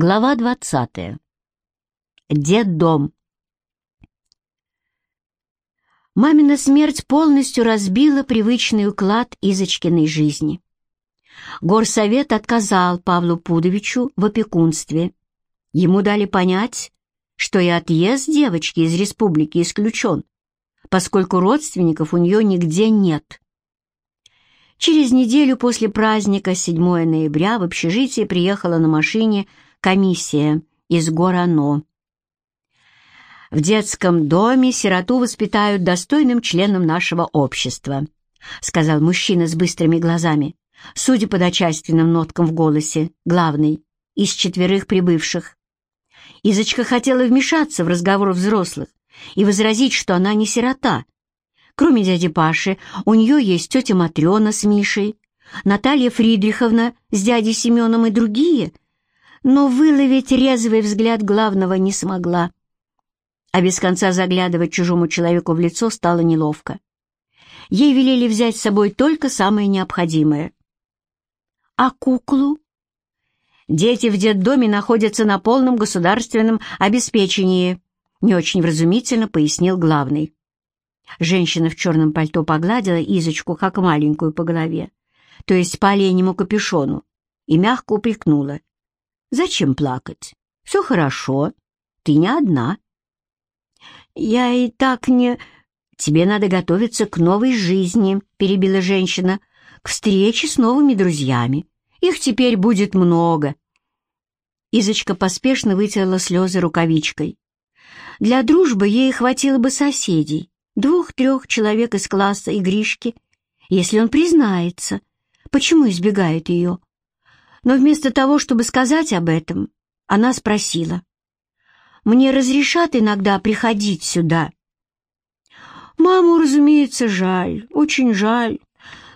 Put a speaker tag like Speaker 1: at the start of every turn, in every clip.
Speaker 1: Глава двадцатая. Дед-дом. Мамина смерть полностью разбила привычный уклад Изочкиной жизни. Горсовет отказал Павлу Пудовичу в опекунстве. Ему дали понять, что и отъезд девочки из республики исключен, поскольку родственников у нее нигде нет. Через неделю после праздника, 7 ноября, в общежитие приехала на машине комиссия из Горано. В детском доме сироту воспитают достойным членом нашего общества, сказал мужчина с быстрыми глазами, судя по дочальственным ноткам в голосе, главный, из четверых прибывших. Изочка хотела вмешаться в разговор взрослых и возразить, что она не сирота. Кроме дяди Паши, у нее есть тетя Матрена с Мишей, Наталья Фридриховна с дядей Семеном и другие, но выловить резвый взгляд главного не смогла а без конца заглядывать чужому человеку в лицо стало неловко. Ей велели взять с собой только самое необходимое. «А куклу?» «Дети в детдоме находятся на полном государственном обеспечении», не очень вразумительно пояснил главный. Женщина в черном пальто погладила Изочку, как маленькую, по голове, то есть по оленему капюшону, и мягко упрекнула. «Зачем плакать? Все хорошо. Ты не одна». «Я и так не...» «Тебе надо готовиться к новой жизни», — перебила женщина, «к встрече с новыми друзьями. Их теперь будет много». Изочка поспешно вытерла слезы рукавичкой. Для дружбы ей хватило бы соседей, двух-трех человек из класса и Гришки, если он признается, почему избегает ее. Но вместо того, чтобы сказать об этом, она спросила, мне разрешат иногда приходить сюда?» «Маму, разумеется, жаль, очень жаль.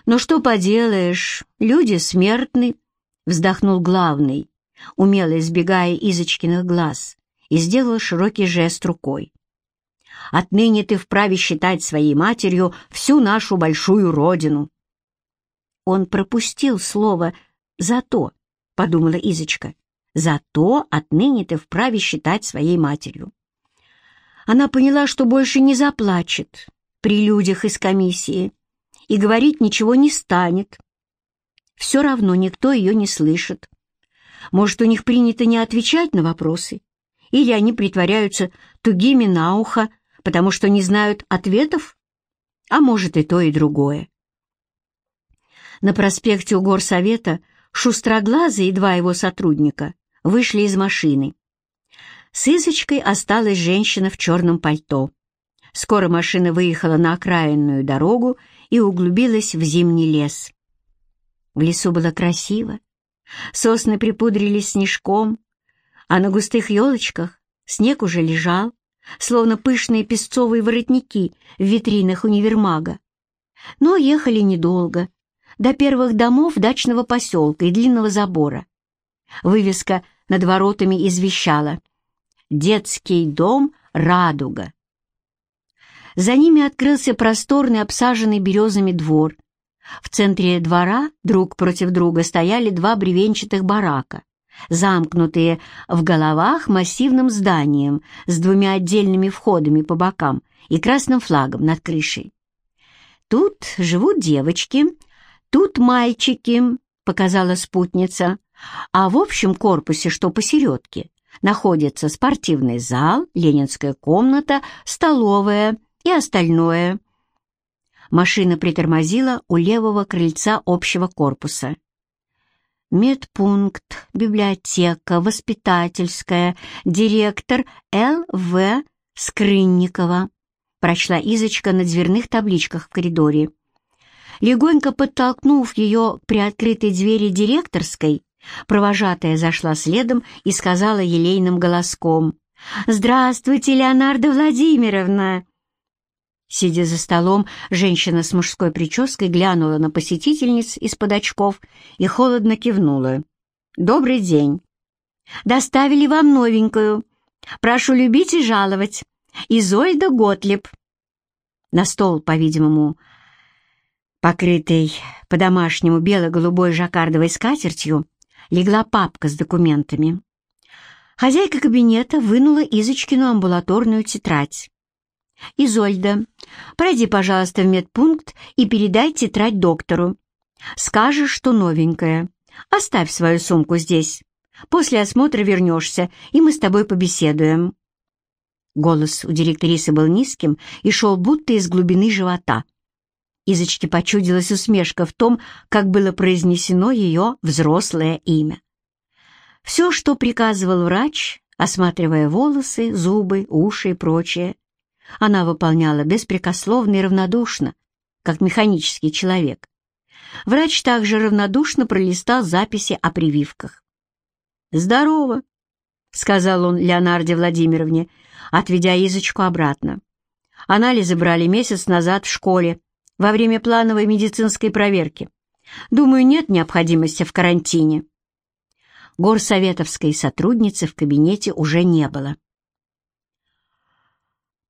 Speaker 1: Но что поделаешь, люди смертны», — вздохнул главный, умело избегая Изочкиных глаз, и сделал широкий жест рукой. «Отныне ты вправе считать своей матерью всю нашу большую родину». Он пропустил слово «зато», — подумала Изочка. Зато отныне ты вправе считать своей матерью. Она поняла, что больше не заплачет при людях из комиссии и говорить ничего не станет. Все равно никто ее не слышит. Может, у них принято не отвечать на вопросы, или они притворяются тугими на ухо, потому что не знают ответов, а может и то, и другое. На проспекте у горсовета шустроглазый и два его сотрудника вышли из машины. С Изочкой осталась женщина в черном пальто. Скоро машина выехала на окраинную дорогу и углубилась в зимний лес. В лесу было красиво. Сосны припудрились снежком, а на густых елочках снег уже лежал, словно пышные песцовые воротники в витринах универмага. Но ехали недолго, до первых домов дачного поселка и длинного забора. Вывеска над воротами извещала «Детский дом «Радуга». За ними открылся просторный, обсаженный березами двор. В центре двора друг против друга стояли два бревенчатых барака, замкнутые в головах массивным зданием с двумя отдельными входами по бокам и красным флагом над крышей. «Тут живут девочки, тут мальчики», — показала спутница а в общем корпусе, что посередке, находится спортивный зал, ленинская комната, столовая и остальное. Машина притормозила у левого крыльца общего корпуса. Медпункт, библиотека, воспитательская, директор Л.В. Скрынникова, прочла Изочка на дверных табличках в коридоре. Легонько подтолкнув ее к приоткрытой двери директорской, Провожатая зашла следом и сказала елейным голоском. «Здравствуйте, Леонарда Владимировна!» Сидя за столом, женщина с мужской прической глянула на посетительниц из-под очков и холодно кивнула. «Добрый день! Доставили вам новенькую. Прошу любить и жаловать. Изольда Готлиб». На стол, по-видимому, покрытый по-домашнему бело-голубой жаккардовой скатертью, легла папка с документами. Хозяйка кабинета вынула Изочкину амбулаторную тетрадь. «Изольда, пройди, пожалуйста, в медпункт и передай тетрадь доктору. Скажешь, что новенькая. Оставь свою сумку здесь. После осмотра вернешься, и мы с тобой побеседуем». Голос у директрисы был низким и шел будто из глубины живота. Изочке почудилась усмешка в том, как было произнесено ее взрослое имя. Все, что приказывал врач, осматривая волосы, зубы, уши и прочее, она выполняла беспрекословно и равнодушно, как механический человек. Врач также равнодушно пролистал записи о прививках. «Здорово», — сказал он Леонарде Владимировне, отведя язычку обратно. Анализы брали месяц назад в школе, во время плановой медицинской проверки. Думаю, нет необходимости в карантине. Горсоветовской сотрудницы в кабинете уже не было.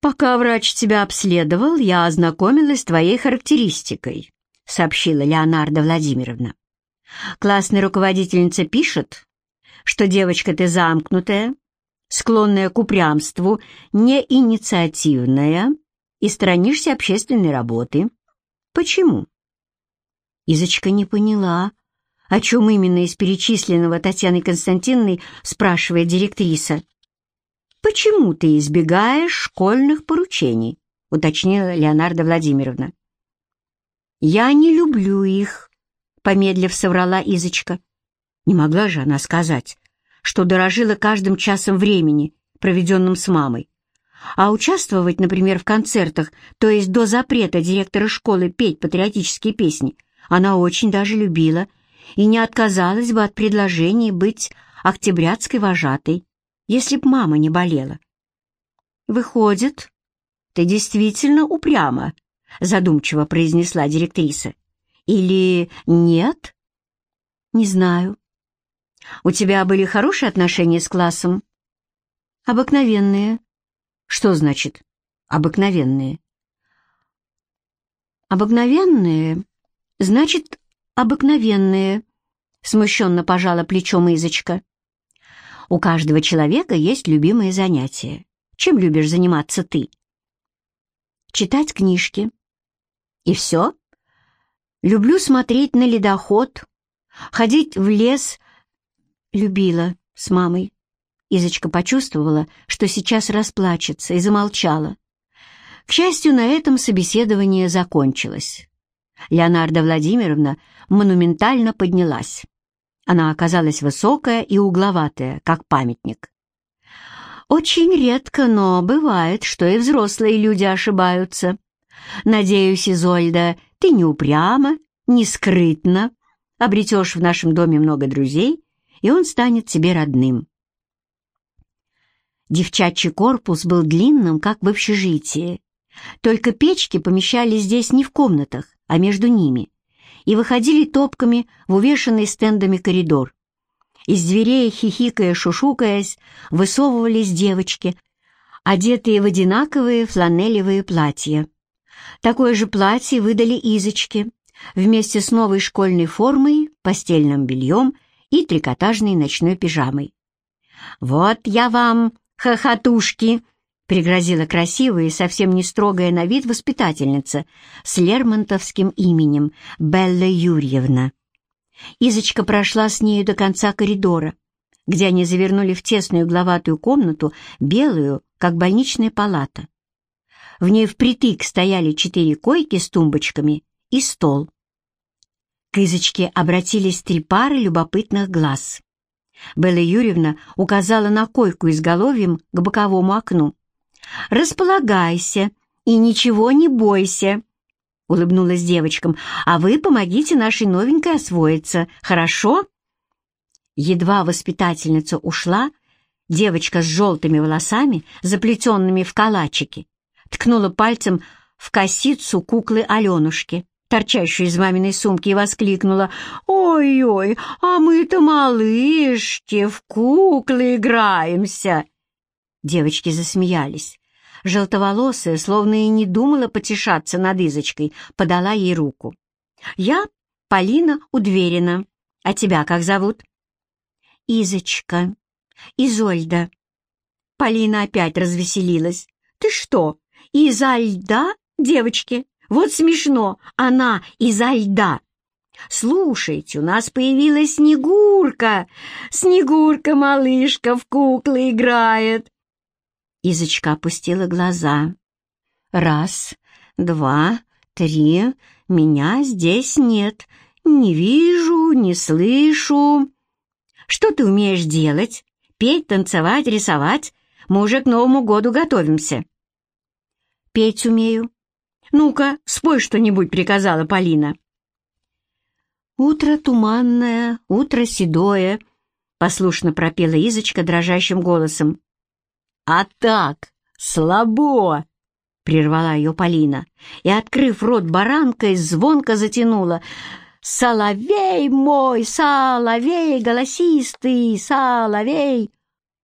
Speaker 1: «Пока врач тебя обследовал, я ознакомилась с твоей характеристикой», — сообщила Леонарда Владимировна. «Классная руководительница пишет, что девочка ты замкнутая, склонная к упрямству, неинициативная и сторонишься общественной работы. Почему?» Изочка не поняла, о чем именно из перечисленного Татьяной Константиновной спрашивает директриса. «Почему ты избегаешь школьных поручений?» — уточнила Леонарда Владимировна. «Я не люблю их», — помедлив соврала Изочка. Не могла же она сказать, что дорожила каждым часом времени, проведенным с мамой. А участвовать, например, в концертах, то есть до запрета директора школы петь патриотические песни, она очень даже любила и не отказалась бы от предложения быть октябрятской вожатой если б мама не болела. «Выходит, ты действительно упряма», — задумчиво произнесла директриса. «Или нет?» «Не знаю. У тебя были хорошие отношения с классом?» «Обыкновенные». «Что значит «обыкновенные»?» «Обыкновенные, значит, обыкновенные», — смущенно пожала плечом Изочка. У каждого человека есть любимые занятия. Чем любишь заниматься ты? Читать книжки. И все? Люблю смотреть на ледоход, ходить в лес. Любила с мамой. Изочка почувствовала, что сейчас расплачется, и замолчала. К счастью, на этом собеседование закончилось. Леонарда Владимировна монументально поднялась. Она оказалась высокая и угловатая, как памятник. Очень редко, но бывает, что и взрослые люди ошибаются. Надеюсь, Изольда, ты не упряма, не скрытна, обретешь в нашем доме много друзей, и он станет тебе родным. Девчачий корпус был длинным, как в общежитии. Только печки помещались здесь не в комнатах, а между ними и выходили топками в увешанный стендами коридор. Из дверей, хихикая, шушукаясь, высовывались девочки, одетые в одинаковые фланелевые платья. Такое же платье выдали Изочке вместе с новой школьной формой, постельным бельем и трикотажной ночной пижамой. «Вот я вам, хохотушки!» пригрозила красивая и совсем не строгая на вид воспитательница с лермонтовским именем Белла Юрьевна. Изочка прошла с нею до конца коридора, где они завернули в тесную угловатую комнату, белую, как больничная палата. В ней впритык стояли четыре койки с тумбочками и стол. К Изочке обратились три пары любопытных глаз. Белла Юрьевна указала на койку изголовьем к боковому окну. «Располагайся и ничего не бойся», — улыбнулась девочкам, «а вы помогите нашей новенькой освоиться, хорошо?» Едва воспитательница ушла, девочка с желтыми волосами, заплетенными в калачики, ткнула пальцем в косицу куклы Аленушки, торчащую из маминой сумки, и воскликнула «Ой-ой, а мы-то малышки, в куклы играемся!» Девочки засмеялись. Желтоволосая, словно и не думала потешаться над Изочкой, подала ей руку. «Я Полина Удверина. А тебя как зовут?» «Изочка», Изольда. Полина опять развеселилась. Ты что, изо льда, девочки? Вот смешно, она изо льда. «Слушайте, у нас появилась Снегурка! Снегурка, малышка, в куклы играет!» Изочка опустила глаза. «Раз, два, три, меня здесь нет. Не вижу, не слышу. Что ты умеешь делать? Петь, танцевать, рисовать? Мы уже к Новому году готовимся». «Петь умею». «Ну-ка, спой что-нибудь», — приказала Полина. «Утро туманное, утро седое», — послушно пропела Изочка дрожащим голосом. «А так, слабо!» — прервала ее Полина и, открыв рот баранкой, звонко затянула. «Соловей мой, соловей голосистый, соловей!»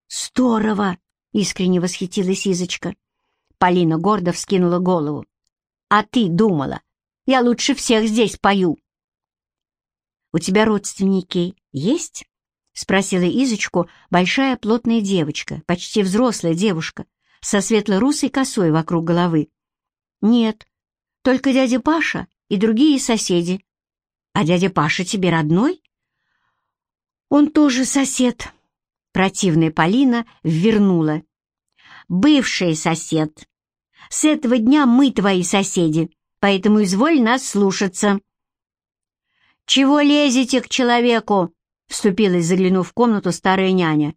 Speaker 1: «Здорово!» — искренне восхитилась Изочка. Полина гордо вскинула голову. «А ты думала, я лучше всех здесь пою!» «У тебя родственники есть?» — спросила Изочку большая плотная девочка, почти взрослая девушка, со светло-русой косой вокруг головы. «Нет, только дядя Паша и другие соседи. А дядя Паша тебе родной?» «Он тоже сосед», — противная Полина ввернула. «Бывший сосед. С этого дня мы твои соседи, поэтому изволь нас слушаться». «Чего лезете к человеку?» — вступилась, заглянув в комнату старая няня.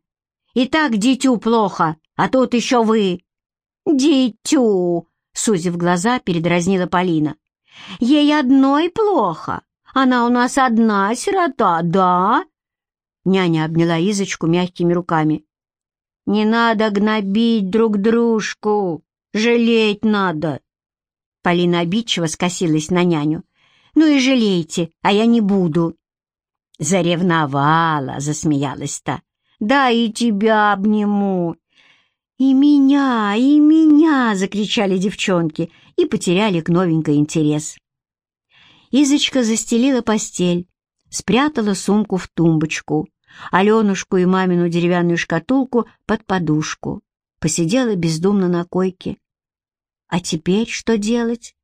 Speaker 1: «И так дитю плохо, а тут еще вы». «Дитю!» — сузив глаза, передразнила Полина. «Ей одной плохо. Она у нас одна сирота, да?» Няня обняла Изочку мягкими руками. «Не надо гнобить друг дружку, жалеть надо!» Полина обидчиво скосилась на няню. Ну и жалейте, а я не буду». Заревновала, засмеялась та. «Да и тебя обниму». «И меня, и меня!» — закричали девчонки и потеряли к новенькой интерес. Изочка застелила постель, спрятала сумку в тумбочку, Аленушку и мамину деревянную шкатулку под подушку. Посидела бездумно на койке. А теперь что делать?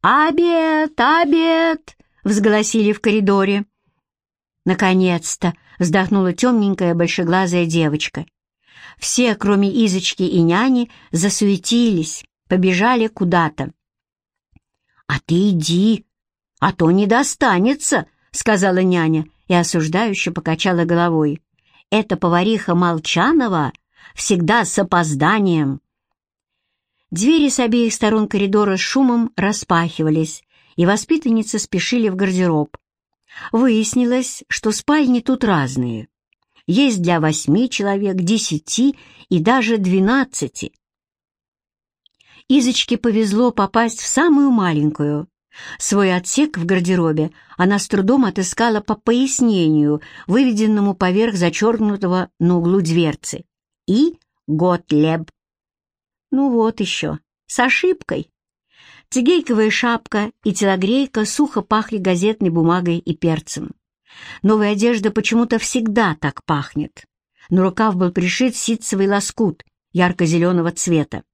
Speaker 1: «Обед! Обед!» — взгласили в коридоре. «Наконец-то!» — вздохнула темненькая большеглазая девочка. Все, кроме Изочки и няни, засуетились, побежали куда-то. «А ты иди, а то не достанется!» — сказала няня и осуждающе покачала головой. «Это повариха Молчанова всегда с опозданием». Двери с обеих сторон коридора с шумом распахивались, и воспитанницы спешили в гардероб. Выяснилось, что спальни тут разные. Есть для восьми человек, десяти и даже двенадцати. Изочке повезло попасть в самую маленькую. Свой отсек в гардеробе она с трудом отыскала по пояснению, выведенному поверх зачеркнутого на углу дверцы. И Готлеб. Ну вот еще, с ошибкой. Цигейковая шапка и телогрейка сухо пахли газетной бумагой и перцем. Новая одежда почему-то всегда так пахнет. На рукав был пришит ситцевый лоскут ярко-зеленого цвета.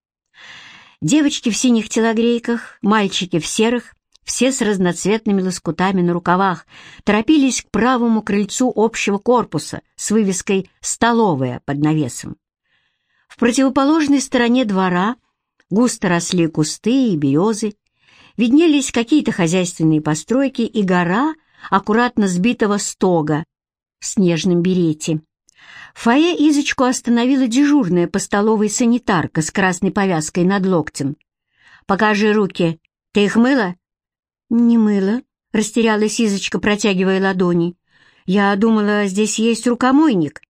Speaker 1: Девочки в синих телогрейках, мальчики в серых, все с разноцветными лоскутами на рукавах, торопились к правому крыльцу общего корпуса с вывеской «Столовая» под навесом. В противоположной стороне двора густо росли кусты и березы, виднелись какие-то хозяйственные постройки и гора аккуратно сбитого стога в снежном берете. В фойе Изочку остановила дежурная по столовой санитарка с красной повязкой над локтем. «Покажи руки. Ты их мыла?» «Не мыла», — растерялась Изочка, протягивая ладони. «Я думала, здесь есть рукомойник».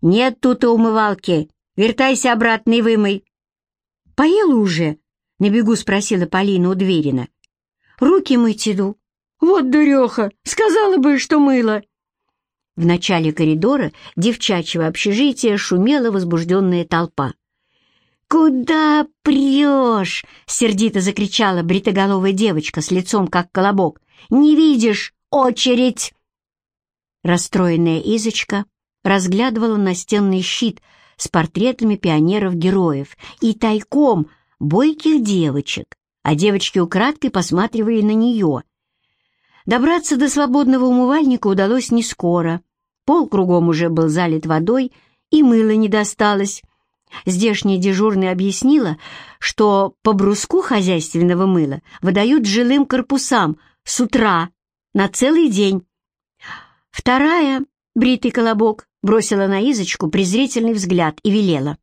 Speaker 1: «Нет тут и умывалки. Вертайся обратно и вымой». «Поела уже?» — на бегу спросила Полина у Дверина. «Руки мыть иду». «Вот дуреха! Сказала бы, что мыла!» В начале коридора девчачьего общежития шумела возбужденная толпа. «Куда прешь?» — сердито закричала бритоголовая девочка с лицом как колобок. «Не видишь? Очередь!» Расстроенная Изочка разглядывала настенный щит с портретами пионеров-героев и тайком бойких девочек, а девочки украдкой посматривали на нее. Добраться до свободного умывальника удалось не скоро. Пол кругом уже был залит водой, и мыла не досталось. Здешняя дежурная объяснила, что по бруску хозяйственного мыла выдают жилым корпусам с утра на целый день. Вторая, бритый колобок, бросила на Изочку презрительный взгляд и велела.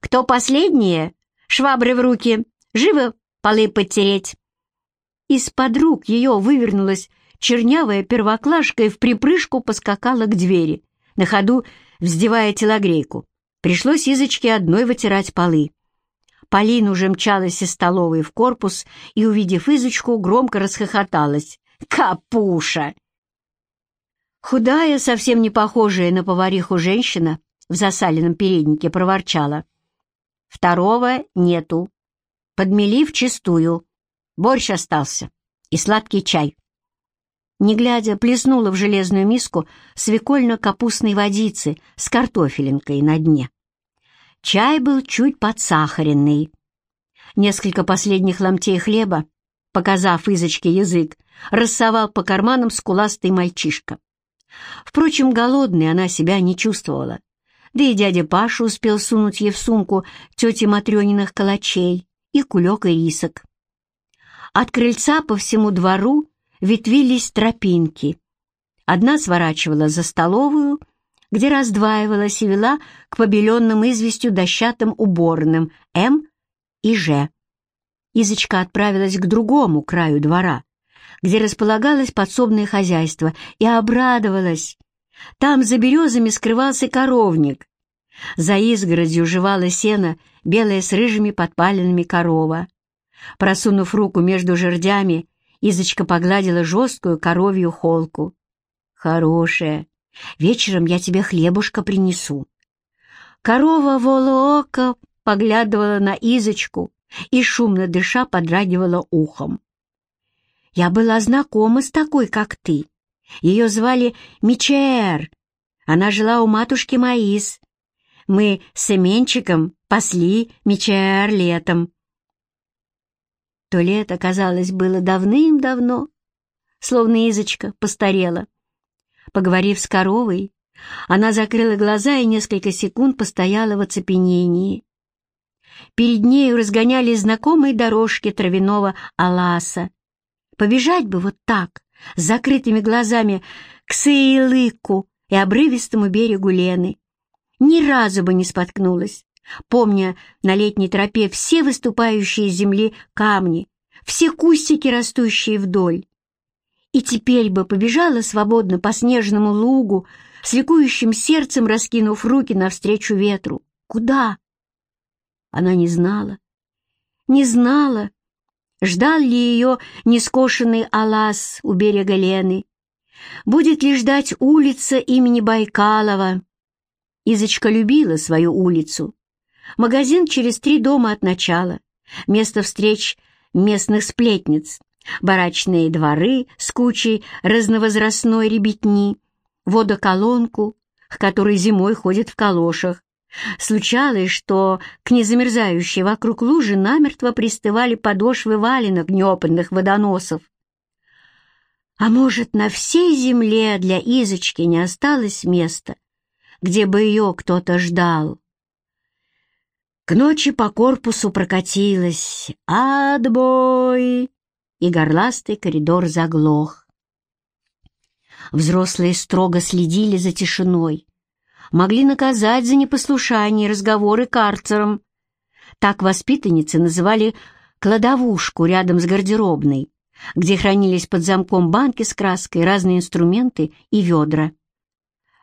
Speaker 1: «Кто последние? Швабры в руки! Живо полы подтереть!» Из-под рук ее вывернулась чернявая первоклашка и в припрыжку поскакала к двери, на ходу вздевая телогрейку. Пришлось Изочке одной вытирать полы. Полина уже мчалась из столовой в корпус и, увидев Изочку, громко расхохоталась. «Капуша!» Худая, совсем не похожая на повариху женщина в засаленном переднике проворчала. «Второго нету. Подмели вчистую. Борщ остался и сладкий чай». Не глядя, плеснула в железную миску свекольно-капустной водицы с картофелинкой на дне. Чай был чуть подсахаренный. Несколько последних ломтей хлеба, показав Изочке язык, рассовал по карманам скуластый мальчишка. Впрочем, голодной она себя не чувствовала. Да и дядя Паша успел сунуть ей в сумку тети Матрёниных калачей и кулек ирисок. От крыльца по всему двору ветвились тропинки. Одна сворачивала за столовую, где раздваивалась и вела к побеленным известью дощатым уборным М и Ж. Изочка отправилась к другому краю двора, где располагалось подсобное хозяйство, и обрадовалась. Там за березами скрывался коровник. За изгородью жевала сено, белая с рыжими подпаленными корова. Просунув руку между жердями, Изочка погладила жесткую коровью холку. «Хорошая. Вечером я тебе хлебушка принесу». Корова волоока поглядывала на Изочку и, шумно дыша, подрагивала ухом. Я была знакома с такой, как ты. Ее звали Мичер. Она жила у матушки Маис. Мы с Эменчиком пасли Мичер летом. То лето, казалось, было давным-давно, словно Изочка постарела. Поговорив с коровой, она закрыла глаза и несколько секунд постояла в оцепенении. Перед нею разгонялись знакомые дорожки травяного аласа, Побежать бы вот так, с закрытыми глазами, к Сейлыку и обрывистому берегу Лены. Ни разу бы не споткнулась, помня на летней тропе все выступающие из земли камни, все кустики, растущие вдоль. И теперь бы побежала свободно по снежному лугу, с ликующим сердцем раскинув руки навстречу ветру. Куда? Она не знала. Не знала, Ждал ли ее нескошенный алас у берега Лены? Будет ли ждать улица имени Байкалова? Изочка любила свою улицу. Магазин через три дома от начала, место встреч местных сплетниц, барачные дворы с кучей разновозрастной ребятни, водоколонку, к которой зимой ходит в калошах, Случалось, что к незамерзающей вокруг лужи намертво пристывали подошвы валенок неопытных водоносов. А может, на всей земле для Изочки не осталось места, где бы ее кто-то ждал? К ночи по корпусу прокатилась «Отбой!» и горластый коридор заглох. Взрослые строго следили за тишиной, могли наказать за непослушание разговоры карцером. Так воспитанницы называли кладовушку рядом с гардеробной, где хранились под замком банки с краской, разные инструменты и ведра.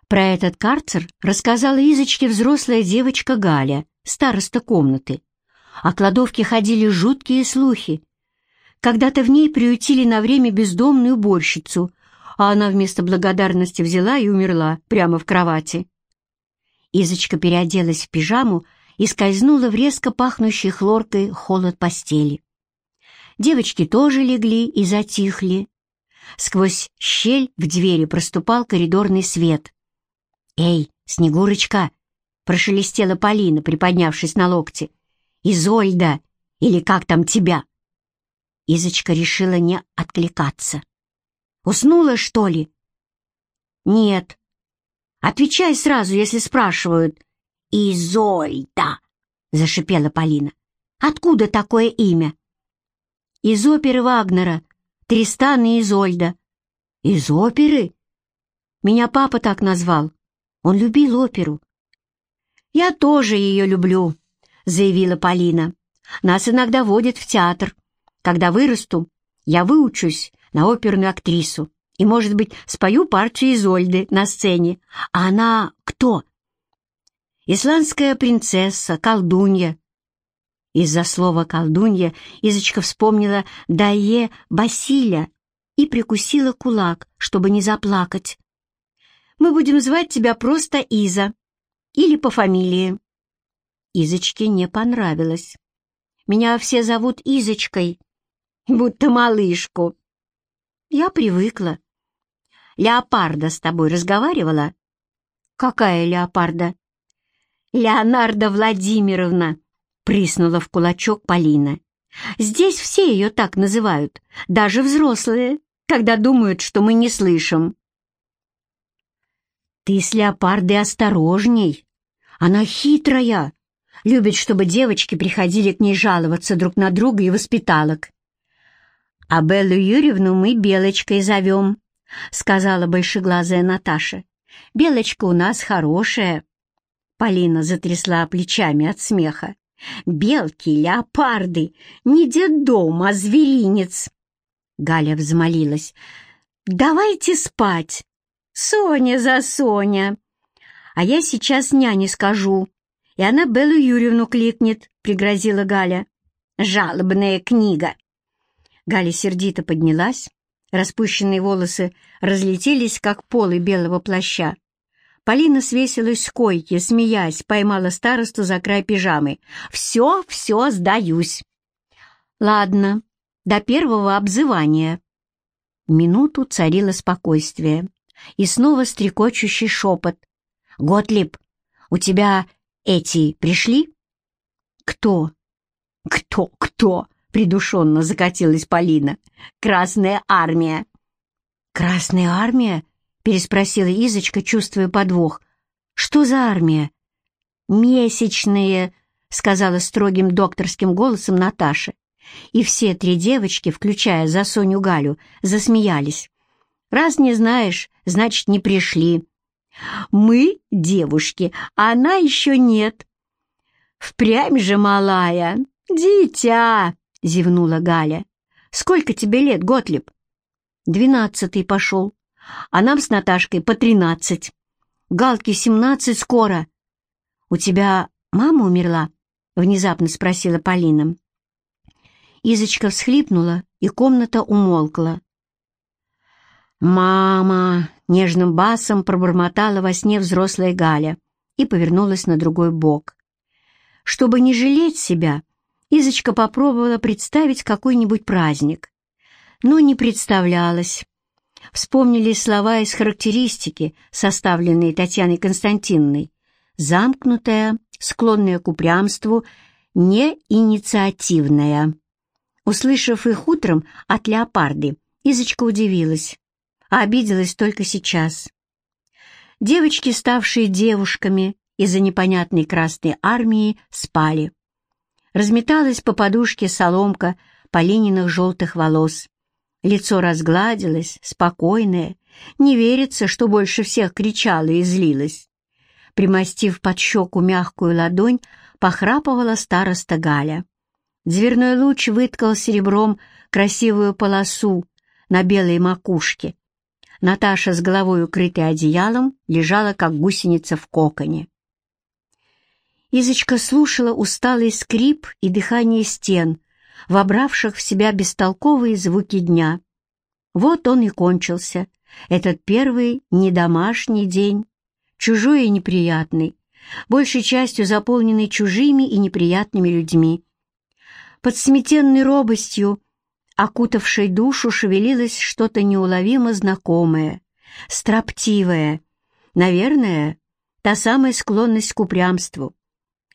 Speaker 1: Про этот карцер рассказала Изочке взрослая девочка Галя, староста комнаты. О кладовке ходили жуткие слухи. Когда-то в ней приютили на время бездомную уборщицу, а она вместо благодарности взяла и умерла прямо в кровати. Изочка переоделась в пижаму и скользнула в резко пахнущий хлоркой холод постели. Девочки тоже легли и затихли. Сквозь щель в двери проступал коридорный свет. «Эй, «Снегурочка!» — прошелестела Полина, приподнявшись на локте. «Изольда! Или как там тебя?» Изочка решила не откликаться. «Уснула, что ли?» «Нет». «Отвечай сразу, если спрашивают». «Изольда!» — зашипела Полина. «Откуда такое имя?» «Из оперы Вагнера. Тристан и Изольда». «Из оперы?» «Меня папа так назвал. Он любил оперу». «Я тоже ее люблю», — заявила Полина. «Нас иногда водят в театр. Когда вырасту, я выучусь на оперную актрису и, может быть, спою партию Изольды на сцене. А она кто?» «Исландская принцесса, колдунья». Из-за слова «колдунья» Изочка вспомнила Дае Басиля и прикусила кулак, чтобы не заплакать. «Мы будем звать тебя просто Иза или по фамилии». Изочке не понравилось. «Меня все зовут Изочкой, будто малышку». «Я привыкла». «Леопарда с тобой разговаривала?» «Какая леопарда?» «Леонарда Владимировна», — приснула в кулачок Полина. «Здесь все ее так называют, даже взрослые, когда думают, что мы не слышим». «Ты с леопардой осторожней. Она хитрая, любит, чтобы девочки приходили к ней жаловаться друг на друга и воспиталок». «А Беллу Юрьевну мы Белочкой зовем», — сказала большеглазая Наташа. «Белочка у нас хорошая». Полина затрясла плечами от смеха. «Белки, леопарды, не детдом, а зверинец!» Галя взмолилась. «Давайте спать!» Соня за Соня. А я сейчас няне скажу, и она Беллу Юрьевну кликнет, пригрозила Галя. Жалобная книга. Галя сердито поднялась, распущенные волосы разлетелись, как полы белого плаща. Полина свесилась с койки, смеясь, поймала старосту за край пижамы. «Все, все, сдаюсь». «Ладно, до первого обзывания». Минуту царило спокойствие и снова стрекочущий шепот. «Готлиб, у тебя эти пришли?» «Кто?» «Кто, кто?» — придушенно закатилась Полина. «Красная армия!» «Красная армия?» — переспросила Изочка, чувствуя подвох. «Что за армия?» «Месячные», — сказала строгим докторским голосом Наташа. И все три девочки, включая за Соню Галю, засмеялись. Раз не знаешь, значит, не пришли. Мы — девушки, а она еще нет. Впрямь же, малая, дитя, — зевнула Галя. Сколько тебе лет, Готлиб? Двенадцатый пошел, а нам с Наташкой по тринадцать. Галке семнадцать скоро. У тебя мама умерла? — внезапно спросила Полина. Изочка всхлипнула, и комната умолкла. «Мама!» — нежным басом пробормотала во сне взрослая Галя и повернулась на другой бок. Чтобы не жалеть себя, Изочка попробовала представить какой-нибудь праздник, но не представлялась. Вспомнились слова из характеристики, составленные Татьяной Константиновной. Замкнутая, склонная к упрямству, неинициативная. Услышав их утром от леопарды, Изочка удивилась а обиделась только сейчас. Девочки, ставшие девушками из-за непонятной Красной Армии, спали. Разметалась по подушке соломка Полининых желтых волос. Лицо разгладилось, спокойное, не верится, что больше всех кричала и злилась. Примостив под щеку мягкую ладонь, похрапывала староста Галя. Дверной луч выткал серебром красивую полосу на белой макушке, Наташа с головой укрытой одеялом лежала, как гусеница в коконе. Изочка слушала усталый скрип и дыхание стен, вобравших в себя бестолковые звуки дня. Вот он и кончился, этот первый недомашний день, чужой и неприятный, большей частью заполненный чужими и неприятными людьми. Под сметенной робостью окутавшей душу шевелилось что-то неуловимо знакомое, строптивое, наверное, та самая склонность к упрямству.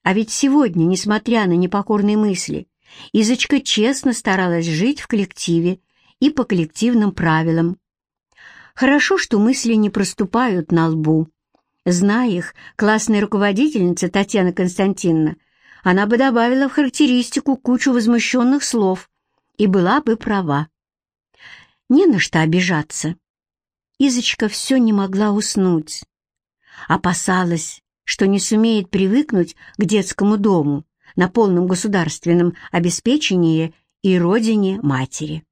Speaker 1: А ведь сегодня, несмотря на непокорные мысли, Изочка честно старалась жить в коллективе и по коллективным правилам. Хорошо, что мысли не проступают на лбу. Зная их, классная руководительница Татьяна Константиновна, она бы добавила в характеристику кучу возмущенных слов и была бы права. Не на что обижаться. Изочка все не могла уснуть. Опасалась, что не сумеет привыкнуть к детскому дому на полном государственном обеспечении и родине матери.